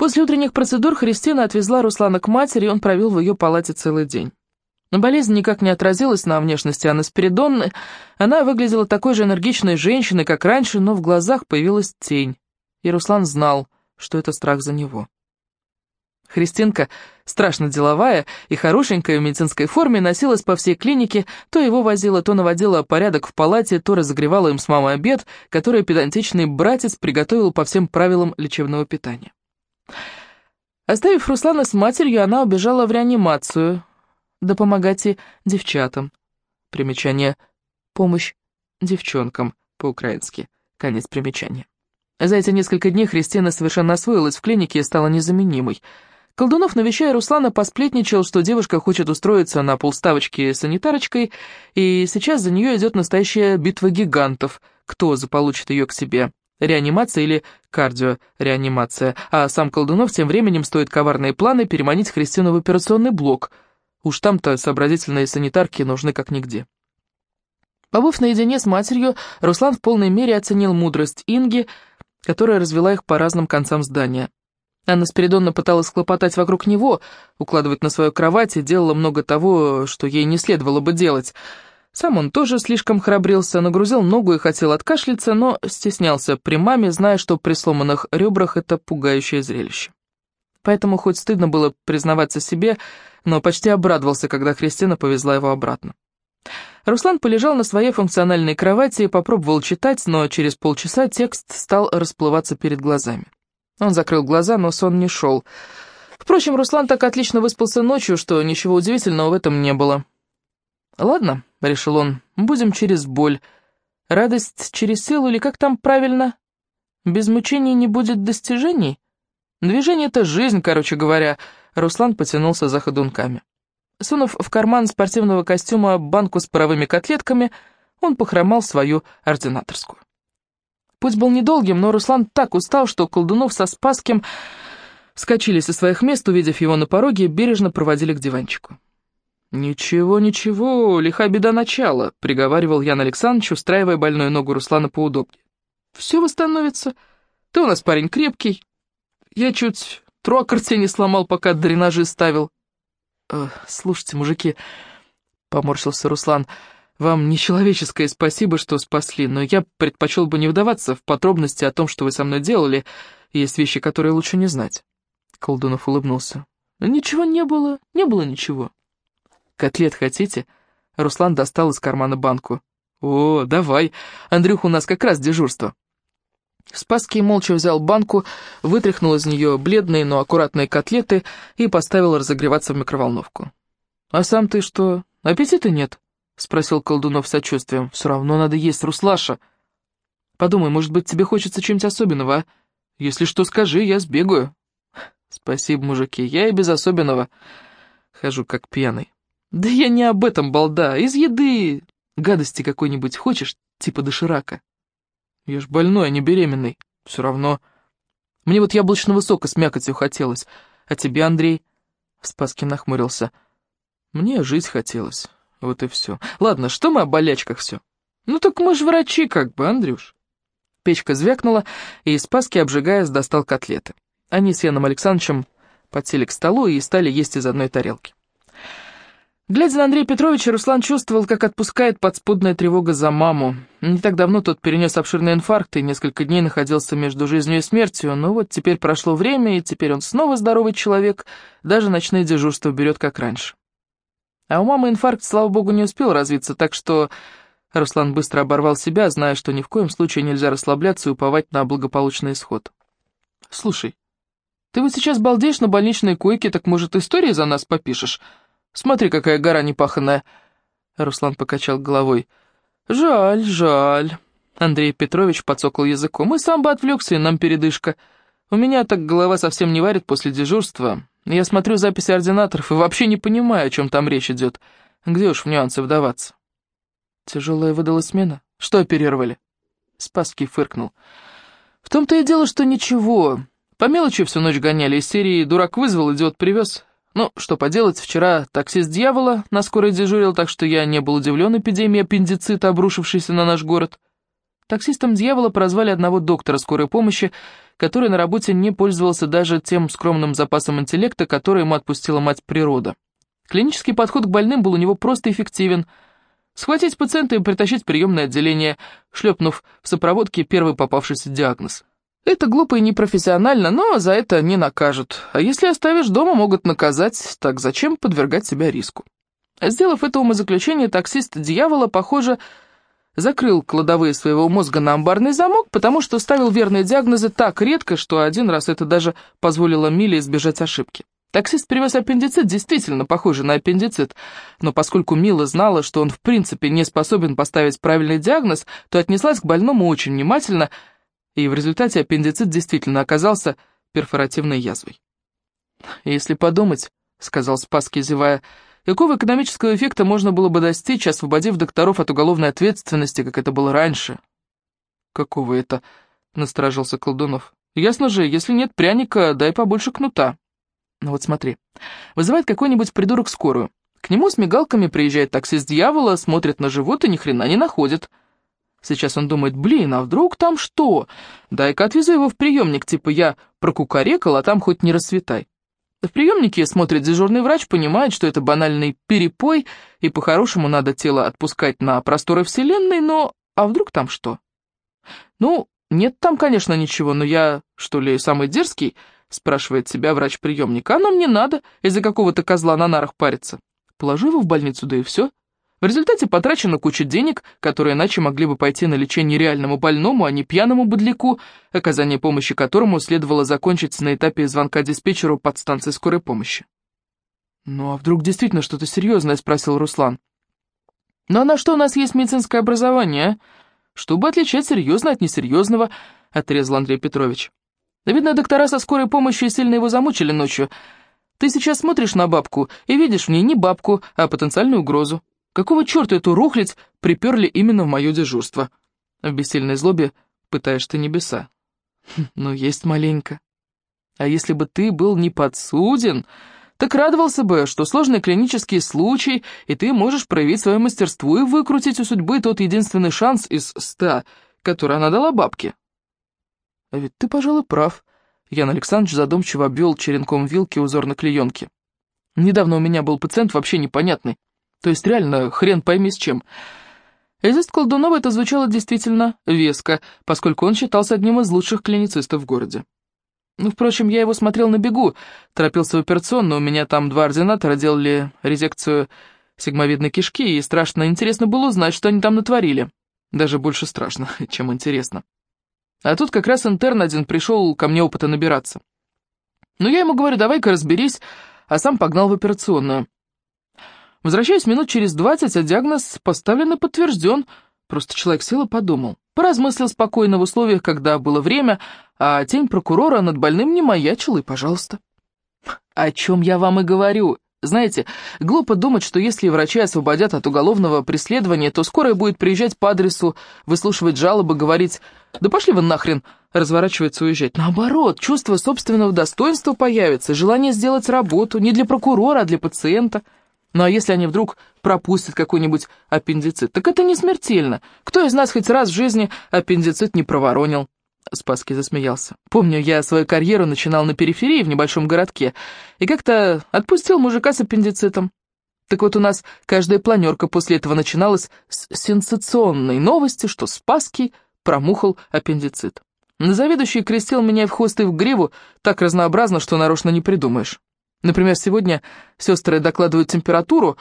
После утренних процедур Христина отвезла Руслана к матери, и он провел в ее палате целый день. Но болезнь никак не отразилась на внешности Анны Спиридонны. Она выглядела такой же энергичной женщиной, как раньше, но в глазах появилась тень. И Руслан знал, что это страх за него. Христинка, страшно деловая и хорошенькая в медицинской форме, носилась по всей клинике, то его возила, то наводила порядок в палате, то разогревала им с мамой обед, который педантичный братец приготовил по всем правилам лечебного питания. Оставив Руслана с матерью, она убежала в реанимацию, да помогать и девчатам. Примечание «помощь девчонкам» по-украински. Конец примечания. За эти несколько дней Христина совершенно освоилась в клинике и стала незаменимой – Колдунов, навещая Руслана, посплетничал, что девушка хочет устроиться на полставочке санитарочкой, и сейчас за нее идет настоящая битва гигантов. Кто заполучит ее к себе? Реанимация или кардиореанимация? А сам Колдунов тем временем стоит коварные планы переманить Христину в операционный блок. Уж там-то сообразительные санитарки нужны как нигде. Побыв наедине с матерью, Руслан в полной мере оценил мудрость Инги, которая развела их по разным концам здания. Анна Спиридонна пыталась хлопотать вокруг него, укладывать на свою кровать и делала много того, что ей не следовало бы делать. Сам он тоже слишком храбрился, нагрузил ногу и хотел откашляться, но стеснялся при маме, зная, что при сломанных ребрах это пугающее зрелище. Поэтому хоть стыдно было признаваться себе, но почти обрадовался, когда Христина повезла его обратно. Руслан полежал на своей функциональной кровати и попробовал читать, но через полчаса текст стал расплываться перед глазами. Он закрыл глаза, но сон не шел. Впрочем, Руслан так отлично выспался ночью, что ничего удивительного в этом не было. «Ладно», — решил он, — «будем через боль. Радость через силу или как там правильно? Без мучений не будет достижений? Движение — это жизнь, короче говоря». Руслан потянулся за ходунками. Сунув в карман спортивного костюма банку с паровыми котлетками, он похромал свою ординаторскую. Путь был недолгим, но Руслан так устал, что Колдунов со Спасским вскочили со своих мест, увидев его на пороге, бережно проводили к диванчику. «Ничего, ничего, лиха беда начала», — приговаривал Ян Александрович, устраивая больную ногу Руслана поудобнее. «Все восстановится. Ты у нас парень крепкий. Я чуть трокорти не сломал, пока дренажи ставил». «Э, «Слушайте, мужики», — поморщился Руслан, — вам нечеловеческое спасибо, что спасли, но я предпочел бы не вдаваться в подробности о том, что вы со мной делали. Есть вещи, которые лучше не знать». Колдунов улыбнулся. «Ничего не было, не было ничего». «Котлет хотите?» Руслан достал из кармана банку. «О, давай, Андрюх, у нас как раз дежурство». Спасский молча взял банку, вытряхнул из нее бледные, но аккуратные котлеты и поставил разогреваться в микроволновку. «А сам ты что, аппетита нет?» — спросил Колдунов с сочувствием. «Все равно надо есть, Руслаша. Подумай, может быть, тебе хочется чем-нибудь особенного, а? Если что, скажи, я сбегаю». «Спасибо, мужики, я и без особенного хожу как пьяный». «Да я не об этом, балда, из еды. Гадости какой-нибудь хочешь, типа доширака?» «Я ж больной, а не беременный. Все равно. Мне вот яблочного сока с мякотью хотелось. А тебе, Андрей?» Спаскин нахмурился. «Мне жить хотелось». Вот и все. Ладно, что мы о болячках все? Ну так мы же врачи как бы, Андрюш. Печка звякнула, и из паски, обжигаясь, достал котлеты. Они с Яном Александровичем подсели к столу и стали есть из одной тарелки. Глядя на Андрея Петровича, Руслан чувствовал, как отпускает подспудная тревога за маму. Не так давно тот перенес обширный инфаркт и несколько дней находился между жизнью и смертью, но вот теперь прошло время, и теперь он снова здоровый человек, даже ночные дежурства берет как раньше. А у мамы инфаркт, слава богу, не успел развиться, так что Руслан быстро оборвал себя, зная, что ни в коем случае нельзя расслабляться и уповать на благополучный исход. «Слушай, ты вот сейчас балдеешь на больничной койке, так, может, истории за нас попишешь? Смотри, какая гора непаханная!» Руслан покачал головой. «Жаль, жаль». Андрей Петрович подсокал языком. «И сам бы отвлекся, и нам передышка. У меня так голова совсем не варит после дежурства. Я смотрю записи ординаторов и вообще не понимаю, о чем там речь идет. Где уж в нюансы вдаваться? Тяжелая выдалась смена. Что оперировали? Спасский фыркнул. В том-то и дело, что ничего. По мелочи всю ночь гоняли из серии «Дурак вызвал, идиот привез». Ну, что поделать, вчера таксист дьявола на скорой дежурил, так что я не был удивлен эпидемией аппендицита, обрушившейся на наш город. Таксистом дьявола прозвали одного доктора скорой помощи, который на работе не пользовался даже тем скромным запасом интеллекта, который ему отпустила мать природа. Клинический подход к больным был у него просто эффективен. Схватить пациента и притащить в приемное отделение, шлепнув в сопроводке первый попавшийся диагноз. Это глупо и непрофессионально, но за это не накажут. А если оставишь дома, могут наказать, так зачем подвергать себя риску? Сделав это умозаключение, таксист дьявола, похоже, закрыл кладовые своего мозга на амбарный замок, потому что ставил верные диагнозы так редко, что один раз это даже позволило Миле избежать ошибки. Таксист привез аппендицит, действительно похожий на аппендицит, но поскольку Мила знала, что он в принципе не способен поставить правильный диагноз, то отнеслась к больному очень внимательно, и в результате аппендицит действительно оказался перфоративной язвой. «Если подумать», — сказал Спаски, зевая, — Какого экономического эффекта можно было бы достичь, освободив докторов от уголовной ответственности, как это было раньше? «Какого это?» — насторожился Колдунов. «Ясно же, если нет пряника, дай побольше кнута». Ну вот смотри, вызывает какой-нибудь придурок скорую. К нему с мигалками приезжает таксист дьявола, смотрит на живот и ни хрена не находит. Сейчас он думает, блин, а вдруг там что? Дай-ка отвезу его в приемник, типа я прокукарекал, а там хоть не расцветай. В приемнике смотрит дежурный врач, понимает, что это банальный перепой, и по-хорошему надо тело отпускать на просторы Вселенной, но... А вдруг там что? Ну, нет там, конечно, ничего, но я, что ли, самый дерзкий, спрашивает себя врач приемника. Оно мне надо из-за какого-то козла на нарах париться. Положу его в больницу, да и все. В результате потрачена куча денег, которые иначе могли бы пойти на лечение реальному больному, а не пьяному быдляку, оказание помощи которому следовало закончить на этапе звонка диспетчеру подстанции скорой помощи. «Ну а вдруг действительно что-то серьезное?» — спросил Руслан. «Ну а на что у нас есть медицинское образование, а? Чтобы отличать серьезное от несерьезного», — отрезал Андрей Петрович. «Видно, доктора со скорой помощью сильно его замучили ночью. Ты сейчас смотришь на бабку и видишь в ней не бабку, а потенциальную угрозу. Какого черта эту рухлядь приперли именно в мое дежурство? В бессильной злобе пытаешь ты небеса. Хм, ну, есть маленько. А если бы ты был не подсуден, так радовался бы, что сложный клинический случай, и ты можешь проявить свое мастерство и выкрутить у судьбы тот единственный шанс из ста, который она дала бабке. А ведь ты, пожалуй, прав. Ян Александрович задумчиво обвел черенком вилки узор на клеенке. Недавно у меня был пациент вообще непонятный. То есть реально хрен пойми с чем. Из Колдунова это звучало действительно веско, поскольку он считался одним из лучших клиницистов в городе. Ну, впрочем, я его смотрел на бегу, торопился в операционную, у меня там два ординатора делали резекцию сигмовидной кишки, и страшно интересно было узнать, что они там натворили. Даже больше страшно, чем интересно. А тут как раз интерн один пришел ко мне опыта набираться. Ну, я ему говорю, давай-ка разберись, а сам погнал в операционную. Возвращаюсь минут через двадцать, а диагноз поставлен и подтвержден. Просто человек сел и подумал. Поразмыслил спокойно в условиях, когда было время, а тень прокурора над больным не маячила, и пожалуйста. О чем я вам и говорю. Знаете, глупо думать, что если врачи освободят от уголовного преследования, то скорая будет приезжать по адресу, выслушивать жалобы, говорить «Да пошли вы нахрен!» разворачиваться уезжать. Наоборот, чувство собственного достоинства появится, желание сделать работу не для прокурора, а для пациента – ну а если они вдруг пропустят какой-нибудь аппендицит, так это не смертельно. Кто из нас хоть раз в жизни аппендицит не проворонил? Спаски засмеялся. Помню, я свою карьеру начинал на периферии в небольшом городке и как-то отпустил мужика с аппендицитом. Так вот у нас каждая планерка после этого начиналась с сенсационной новости, что Спаский промухал аппендицит. Заведующий крестил меня в хвост и в гриву так разнообразно, что нарочно не придумаешь. Например, сегодня сестры докладывают температуру,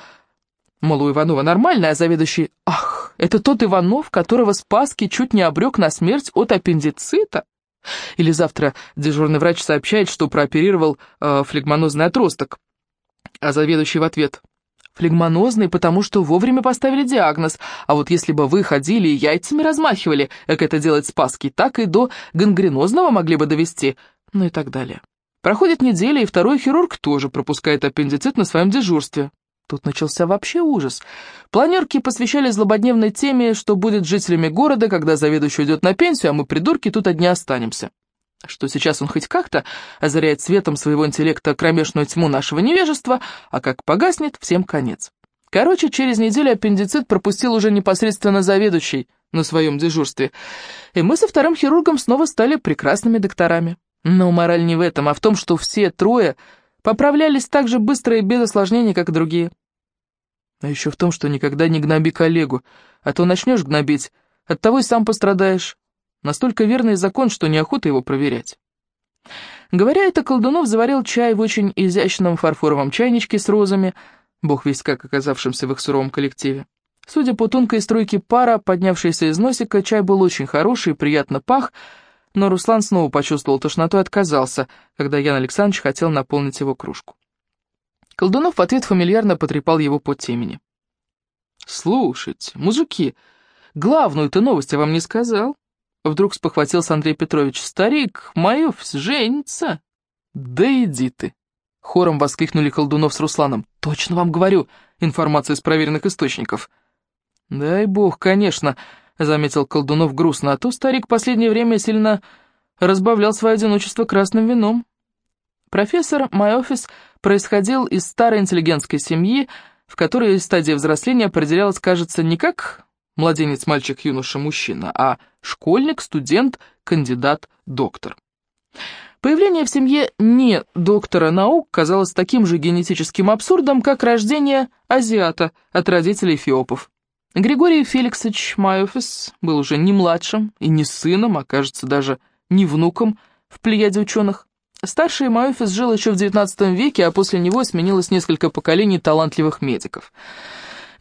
мол, у Иванова нормальная, а заведующий «Ах, это тот Иванов, которого Спаски чуть не обрек на смерть от аппендицита?» Или завтра дежурный врач сообщает, что прооперировал э, флегмонозный отросток, а заведующий в ответ «Флегмонозный, потому что вовремя поставили диагноз, а вот если бы вы ходили и яйцами размахивали, как это делает Спаски, так и до гангренозного могли бы довести», ну и так далее. Проходит неделя, и второй хирург тоже пропускает аппендицит на своем дежурстве. Тут начался вообще ужас. Планерки посвящали злободневной теме, что будет с жителями города, когда заведующий идет на пенсию, а мы, придурки, тут одни останемся. Что сейчас он хоть как-то озаряет светом своего интеллекта кромешную тьму нашего невежества, а как погаснет, всем конец. Короче, через неделю аппендицит пропустил уже непосредственно заведующий. на своем дежурстве, и мы со вторым хирургом снова стали прекрасными докторами. Но мораль не в этом, а в том, что все трое поправлялись так же быстро и без осложнений, как и другие. А еще в том, что никогда не гноби коллегу, а то начнешь гнобить, оттого и сам пострадаешь. Настолько верный закон, что неохота его проверять. Говоря это, Колдунов заварил чай в очень изящном фарфоровом чайничке с розами, бог весь как оказавшимся в их суровом коллективе. Судя по тонкой струйке пара, поднявшейся из носика, чай был очень хороший и приятно пах, но Руслан снова почувствовал тошноту и отказался, когда Ян Александрович хотел наполнить его кружку. Колдунов в ответ фамильярно потрепал его по темени. «Слушайте, мужики, главную-то новость я вам не сказал». Вдруг спохватился Андрей Петрович. «Старик, Маёвс женится!» «Да иди ты!» Хором воскликнули колдунов с Русланом. «Точно вам говорю, информация из проверенных источников». «Дай бог, конечно», — заметил колдунов грустно, «а то старик в последнее время сильно разбавлял свое одиночество красным вином». Профессор Майофис происходил из старой интеллигентской семьи, в которой стадия взросления определялась, кажется, не как младенец, мальчик, юноша, мужчина, а школьник, студент, кандидат, доктор. Появление в семье не доктора наук казалось таким же генетическим абсурдом, как рождение азиата от родителей эфиопов. Григорий Феликсович Майофис был уже не младшим и не сыном, а, кажется, даже не внуком в плеяде ученых. Старший Маофис жил еще в XIX веке, а после него сменилось несколько поколений талантливых медиков.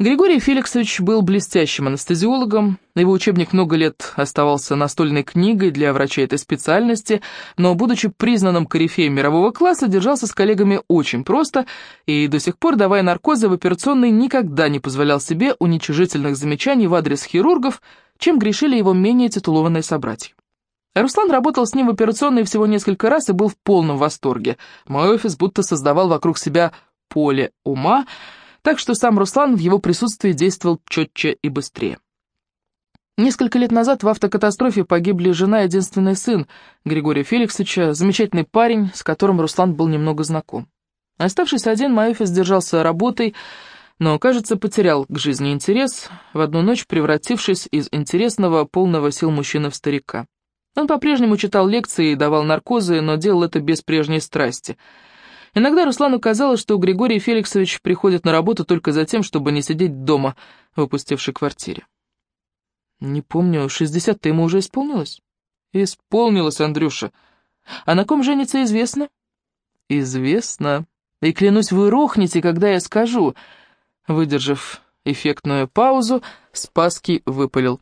Григорий Феликсович был блестящим анестезиологом, его учебник много лет оставался настольной книгой для врачей этой специальности, но, будучи признанным корифеем мирового класса, держался с коллегами очень просто и до сих пор, давая наркозы в операционной, никогда не позволял себе уничижительных замечаний в адрес хирургов, чем грешили его менее титулованные собратья. Руслан работал с ним в операционной всего несколько раз и был в полном восторге. Мой офис будто создавал вокруг себя поле ума, так что сам Руслан в его присутствии действовал четче и быстрее. Несколько лет назад в автокатастрофе погибли жена и единственный сын Григория Феликсовича, замечательный парень, с которым Руслан был немного знаком. Оставшись один, Майофис держался работой, но, кажется, потерял к жизни интерес, в одну ночь превратившись из интересного, полного сил мужчины в старика. Он по-прежнему читал лекции и давал наркозы, но делал это без прежней страсти. Иногда Руслану казалось, что Григорий Феликсович приходит на работу только за тем, чтобы не сидеть дома в квартире. «Не помню, шестьдесят-то ему уже исполнилось?» «Исполнилось, Андрюша. А на ком женится, известно?» «Известно. И клянусь, вы рухнете, когда я скажу». Выдержав эффектную паузу, Спаский выпалил.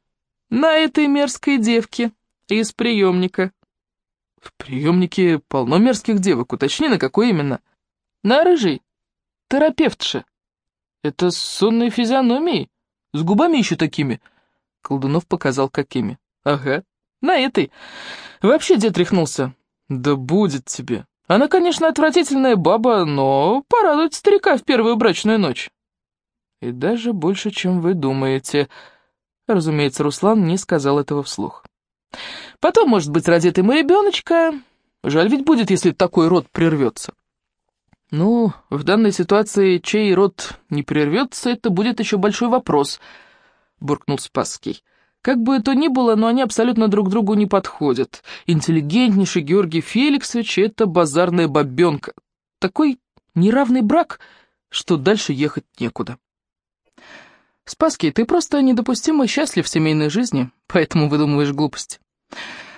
«На этой мерзкой девке». Из приемника. В приемнике полно мерзких девок, уточни, на какой именно. На рыжий. Терапевтша. Это с сонной физиономией, с губами еще такими. Колдунов показал, какими. Ага, на этой. Вообще дед рехнулся. Да будет тебе. Она, конечно, отвратительная баба, но порадует старика в первую брачную ночь. И даже больше, чем вы думаете. Разумеется, Руслан не сказал этого вслух. Потом, может быть, родит ему ребеночка. Жаль ведь будет, если такой род прервется. Ну, в данной ситуации, чей род не прервется, это будет еще большой вопрос, буркнул Спасский. Как бы то ни было, но они абсолютно друг другу не подходят. Интеллигентнейший Георгий Феликсович — это базарная бабенка. Такой неравный брак, что дальше ехать некуда. Спаский, ты просто недопустимо счастлив в семейной жизни, поэтому выдумываешь глупости.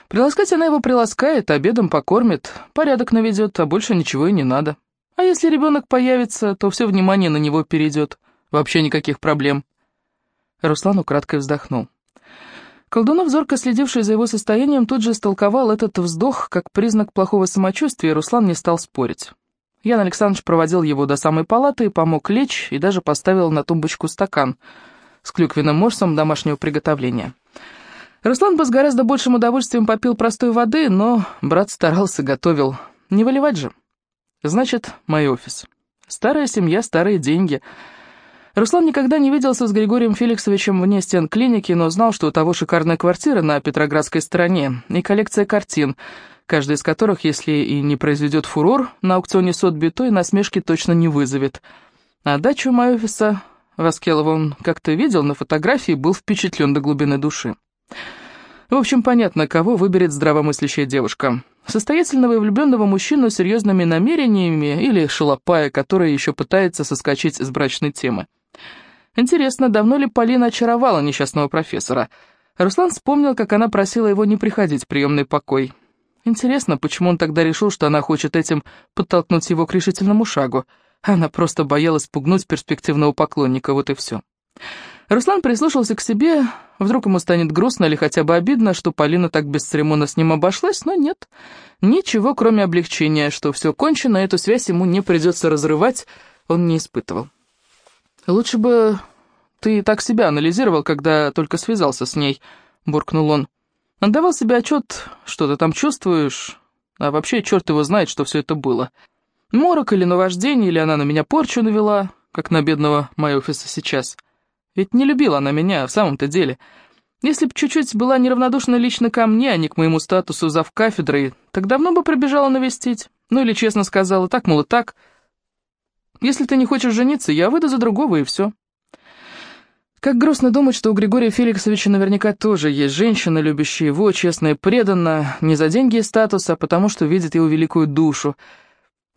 Приласкать она его приласкает, обедом покормит, порядок наведет, а больше ничего и не надо. А если ребенок появится, то все внимание на него перейдет. Вообще никаких проблем. Руслан украдкой вздохнул. Колдунов, зорко следивший за его состоянием, тут же истолковал этот вздох как признак плохого самочувствия, и Руслан не стал спорить. Ян Александрович проводил его до самой палаты, помог лечь и даже поставил на тумбочку стакан с клюквенным морсом домашнего приготовления. Руслан бы с гораздо большим удовольствием попил простой воды, но брат старался, готовил. Не выливать же. Значит, мой офис. Старая семья, старые деньги. Руслан никогда не виделся с Григорием Феликсовичем вне стен клиники, но знал, что у того шикарная квартира на Петроградской стороне и коллекция картин — каждый из которых, если и не произведет фурор на аукционе Сотби, то и насмешки точно не вызовет. А дача у Майофиса Воскелова он как-то видел на фотографии был впечатлен до глубины души. В общем, понятно, кого выберет здравомыслящая девушка. Состоятельного и влюбленного мужчину с серьезными намерениями или шалопая, который еще пытается соскочить с брачной темы. Интересно, давно ли Полина очаровала несчастного профессора? Руслан вспомнил, как она просила его не приходить в приемный покой. Интересно, почему он тогда решил, что она хочет этим подтолкнуть его к решительному шагу. Она просто боялась пугнуть перспективного поклонника, вот и все. Руслан прислушался к себе, вдруг ему станет грустно или хотя бы обидно, что Полина так бесцеремонно с ним обошлась, но нет. Ничего, кроме облегчения, что все кончено, эту связь ему не придется разрывать, он не испытывал. Лучше бы ты так себя анализировал, когда только связался с ней, буркнул он. Отдавал себе отчет, что ты там чувствуешь, а вообще черт его знает, что все это было. Морок или наваждение, или она на меня порчу навела, как на бедного Майофиса сейчас. Ведь не любила она меня, в самом-то деле. Если б чуть-чуть была неравнодушна лично ко мне, а не к моему статусу завкафедрой, так давно бы пробежала навестить. Ну или честно сказала, так, мол, и так. Если ты не хочешь жениться, я выйду за другого, и все. Как грустно думать, что у Григория Феликсовича наверняка тоже есть женщина, любящая его, честно и преданно, не за деньги и статус, а потому что видит его великую душу.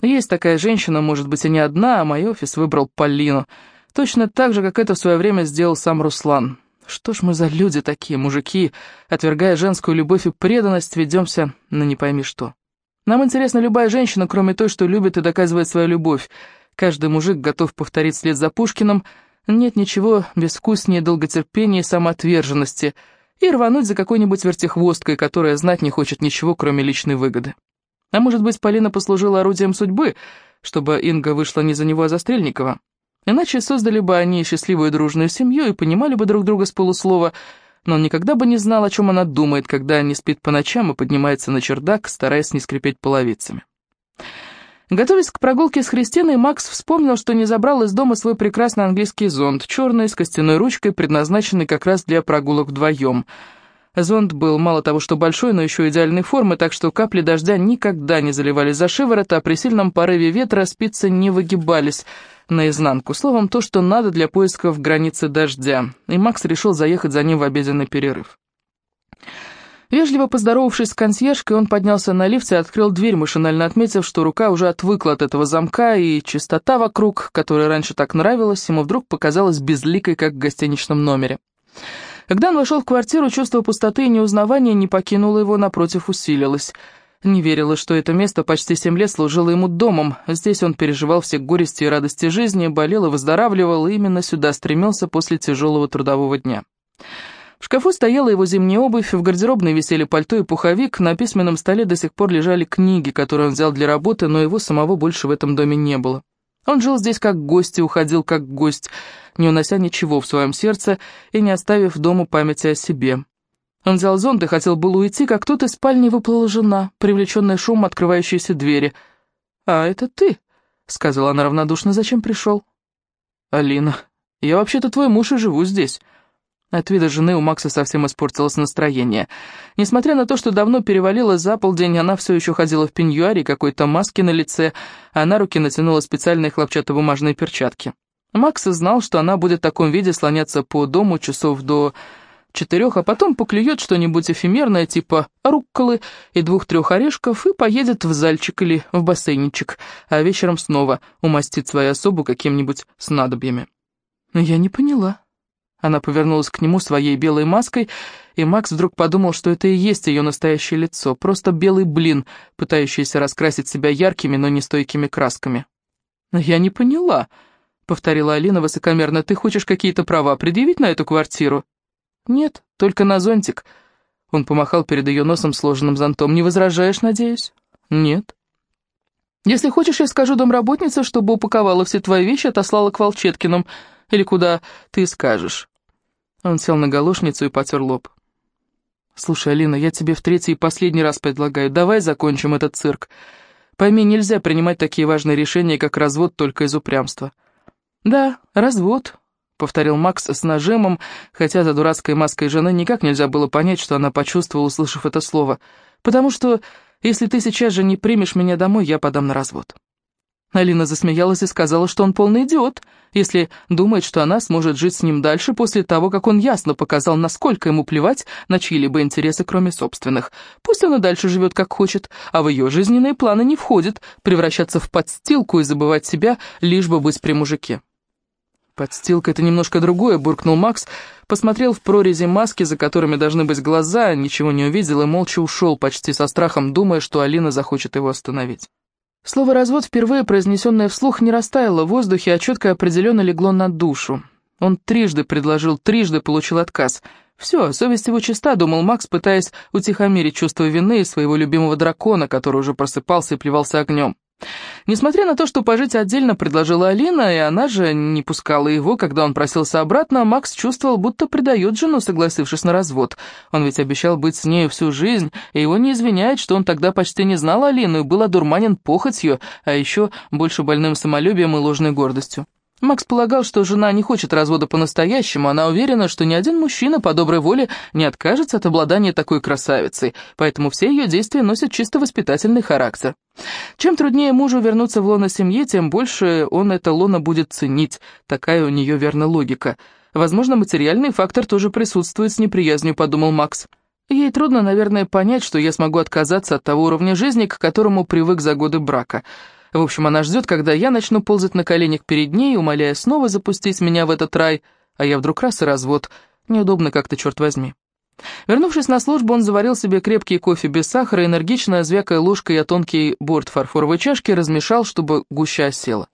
Есть такая женщина, может быть, и не одна, а мой офис выбрал Полину. Точно так же, как это в свое время сделал сам Руслан. Что ж мы за люди такие, мужики, отвергая женскую любовь и преданность, ведемся на не пойми что. Нам интересна любая женщина, кроме той, что любит и доказывает свою любовь. Каждый мужик готов повторить след за Пушкиным – нет ничего безвкуснее долготерпения и самоотверженности, и рвануть за какой-нибудь вертихвосткой, которая знать не хочет ничего, кроме личной выгоды. А может быть, Полина послужила орудием судьбы, чтобы Инга вышла не за него, а за Стрельникова? Иначе создали бы они счастливую дружную семью и понимали бы друг друга с полуслова, но он никогда бы не знал, о чем она думает, когда не спит по ночам и поднимается на чердак, стараясь не скрипеть половицами. Готовясь к прогулке с Христиной, Макс вспомнил, что не забрал из дома свой прекрасный английский зонт, черный, с костяной ручкой, предназначенный как раз для прогулок вдвоем. Зонт был мало того, что большой, но еще идеальной формы, так что капли дождя никогда не заливались за шиворот, а при сильном порыве ветра спицы не выгибались наизнанку. Словом, то, что надо для поисков границы дождя. И Макс решил заехать за ним в обеденный перерыв. Вежливо поздоровавшись с консьержкой, он поднялся на лифте и открыл дверь, машинально отметив, что рука уже отвыкла от этого замка, и чистота вокруг, которая раньше так нравилась, ему вдруг показалась безликой, как в гостиничном номере. Когда он вошел в квартиру, чувство пустоты и неузнавания не покинуло его, напротив, усилилось. Не верилось, что это место почти семь лет служило ему домом. Здесь он переживал все горести и радости жизни, болел и выздоравливал, и именно сюда стремился после тяжелого трудового дня. В шкафу стояла его зимняя обувь, в гардеробной висели пальто и пуховик, на письменном столе до сих пор лежали книги, которые он взял для работы, но его самого больше в этом доме не было. Он жил здесь как гость и уходил как гость, не унося ничего в своем сердце и не оставив дома памяти о себе. Он взял зонт и хотел было уйти, как тут из спальни выплыла жена, привлеченная шумом открывающейся двери. «А, это ты?» — сказала она равнодушно. «Зачем пришел?» «Алина, я вообще-то твой муж и живу здесь». От вида жены у Макса совсем испортилось настроение. Несмотря на то, что давно перевалила за полдень, она все еще ходила в пеньюаре какой-то маске на лице, а на руки натянула специальные хлопчатобумажные перчатки. Макс знал, что она будет в таком виде слоняться по дому часов до четырех, а потом поклюет что-нибудь эфемерное, типа рукколы и двух-трех орешков, и поедет в зальчик или в бассейнчик, а вечером снова умастит свою особу каким-нибудь снадобьями. «Я не поняла», она повернулась к нему своей белой маской, и Макс вдруг подумал, что это и есть ее настоящее лицо, просто белый блин, пытающийся раскрасить себя яркими, но нестойкими красками. «Я не поняла», — повторила Алина высокомерно, — «ты хочешь какие-то права предъявить на эту квартиру?» «Нет, только на зонтик». Он помахал перед ее носом сложенным зонтом. «Не возражаешь, надеюсь?» «Нет». «Если хочешь, я скажу домработнице, чтобы упаковала все твои вещи и отослала к Волчеткиным, или куда ты скажешь». Он сел на галошницу и потер лоб. «Слушай, Алина, я тебе в третий и последний раз предлагаю, давай закончим этот цирк. Пойми, нельзя принимать такие важные решения, как развод, только из упрямства». «Да, развод», — повторил Макс с нажимом, хотя за дурацкой маской жены никак нельзя было понять, что она почувствовала, услышав это слово. «Потому что, если ты сейчас же не примешь меня домой, я подам на развод». Алина засмеялась и сказала, что он полный идиот, если думает, что она сможет жить с ним дальше после того, как он ясно показал, насколько ему плевать на чьи-либо интересы, кроме собственных. Пусть он и дальше живет как хочет, а в ее жизненные планы не входит превращаться в подстилку и забывать себя, лишь бы быть при мужике. «Подстилка — это немножко другое», — буркнул Макс, посмотрел в прорези маски, за которыми должны быть глаза, ничего не увидел и молча ушел, почти со страхом, думая, что Алина захочет его остановить. Слово «развод», впервые произнесенное вслух, не растаяло в воздухе, а четко определенно легло на душу. Он трижды предложил, трижды получил отказ. Все, совесть его чиста, думал Макс, пытаясь утихомирить чувство вины своего любимого дракона, который уже просыпался и плевался огнем. Несмотря на то, что пожить отдельно предложила Алина, и она же не пускала его, когда он просился обратно, Макс чувствовал, будто предает жену, согласившись на развод. Он ведь обещал быть с нею всю жизнь, и его не извиняет, что он тогда почти не знал Алину и был одурманен похотью, а еще больше больным самолюбием и ложной гордостью. Макс полагал, что жена не хочет развода по-настоящему, она уверена, что ни один мужчина по доброй воле не откажется от обладания такой красавицей, поэтому все ее действия носят чисто воспитательный характер. Чем труднее мужу вернуться в лоно семьи, тем больше он это лоно будет ценить, такая у нее верна логика. Возможно, материальный фактор тоже присутствует с неприязнью, подумал Макс. Ей трудно, наверное, понять, что я смогу отказаться от того уровня жизни, к которому привык за годы брака. В общем, она ждет, когда я начну ползать на коленях перед ней, умоляя снова запустить меня в этот рай, а я вдруг раз и развод. Неудобно как-то, черт возьми. Вернувшись на службу, он заварил себе крепкий кофе без сахара, энергично звякая ложкой о тонкий борт фарфоровой чашки, размешал, чтобы гуща села.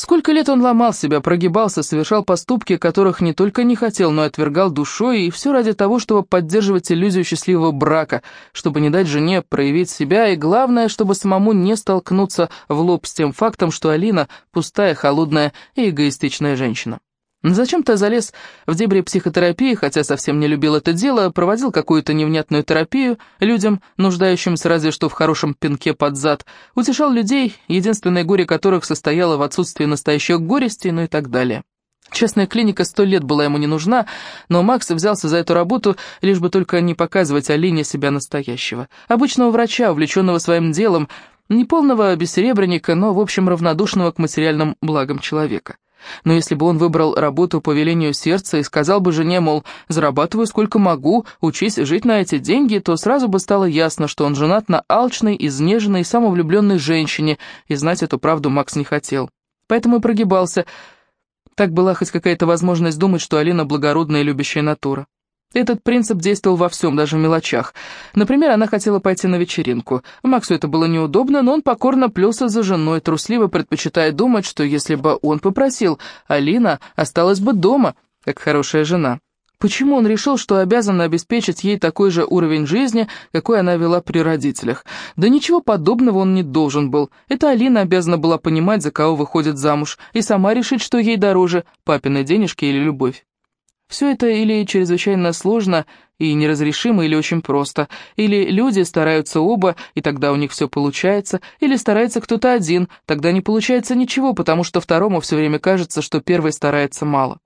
Сколько лет он ломал себя, прогибался, совершал поступки, которых не только не хотел, но и отвергал душой, и все ради того, чтобы поддерживать иллюзию счастливого брака, чтобы не дать жене проявить себя, и главное, чтобы самому не столкнуться в лоб с тем фактом, что Алина – пустая, холодная и эгоистичная женщина. Зачем-то залез в дебри психотерапии, хотя совсем не любил это дело, проводил какую-то невнятную терапию людям, нуждающимся разве что в хорошем пинке под зад, утешал людей, единственное горе которых состояло в отсутствии настоящих горестей, ну и так далее. Частная клиника сто лет была ему не нужна, но Макс взялся за эту работу, лишь бы только не показывать Алине себя настоящего. Обычного врача, увлеченного своим делом, неполного бессеребренника, но, в общем, равнодушного к материальным благам человека. Но если бы он выбрал работу по велению сердца и сказал бы жене, мол, зарабатываю сколько могу, учись жить на эти деньги, то сразу бы стало ясно, что он женат на алчной, изнеженной, самовлюбленной женщине, и знать эту правду Макс не хотел. Поэтому и прогибался. Так была хоть какая-то возможность думать, что Алина благородная и любящая натура. Этот принцип действовал во всем, даже в мелочах. Например, она хотела пойти на вечеринку. Максу это было неудобно, но он покорно плелся за женой, трусливо предпочитая думать, что если бы он попросил, Алина осталась бы дома, как хорошая жена. Почему он решил, что обязан обеспечить ей такой же уровень жизни, какой она вела при родителях? Да ничего подобного он не должен был. Это Алина обязана была понимать, за кого выходит замуж, и сама решить, что ей дороже, папины денежки или любовь. Все это или чрезвычайно сложно и неразрешимо, или очень просто. Или люди стараются оба, и тогда у них все получается, или старается кто-то один, тогда не получается ничего, потому что второму все время кажется, что первый старается мало.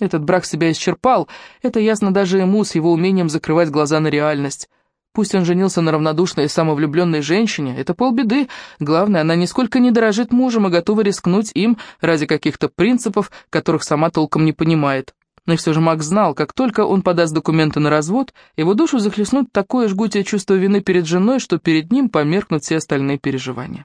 Этот брак себя исчерпал, это ясно даже ему с его умением закрывать глаза на реальность. Пусть он женился на равнодушной и самовлюбленной женщине, это полбеды. Главное, она нисколько не дорожит мужем и готова рискнуть им ради каких-то принципов, которых сама толком не понимает. Но все же Макс знал, как только он подаст документы на развод, его душу захлестнут такое жгутие чувство вины перед женой, что перед ним померкнут все остальные переживания.